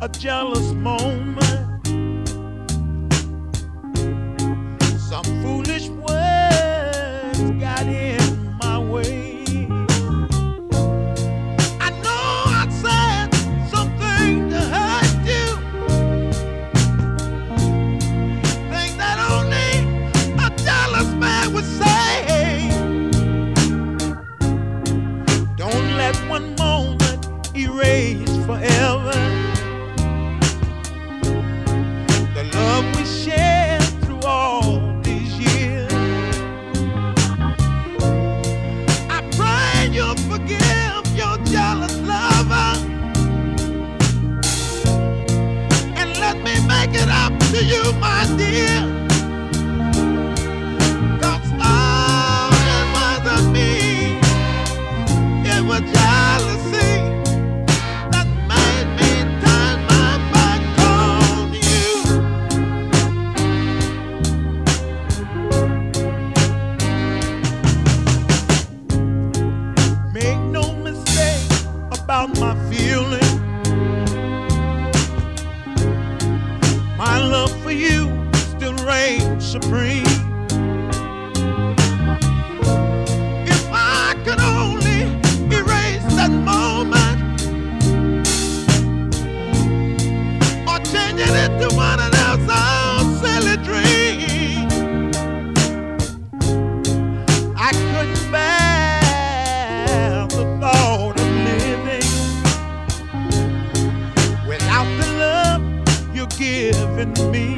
a jealous moment. Some foolish words got in my way. I know I said something to hurt you. Things that only a jealous man would say. Don't let one moment erase forever make it up to you, my dear. 'Cause all it supreme. If I could only erase that moment or change it into one of those old silly dreams, I couldn't bear the thought of living without the love you're giving me.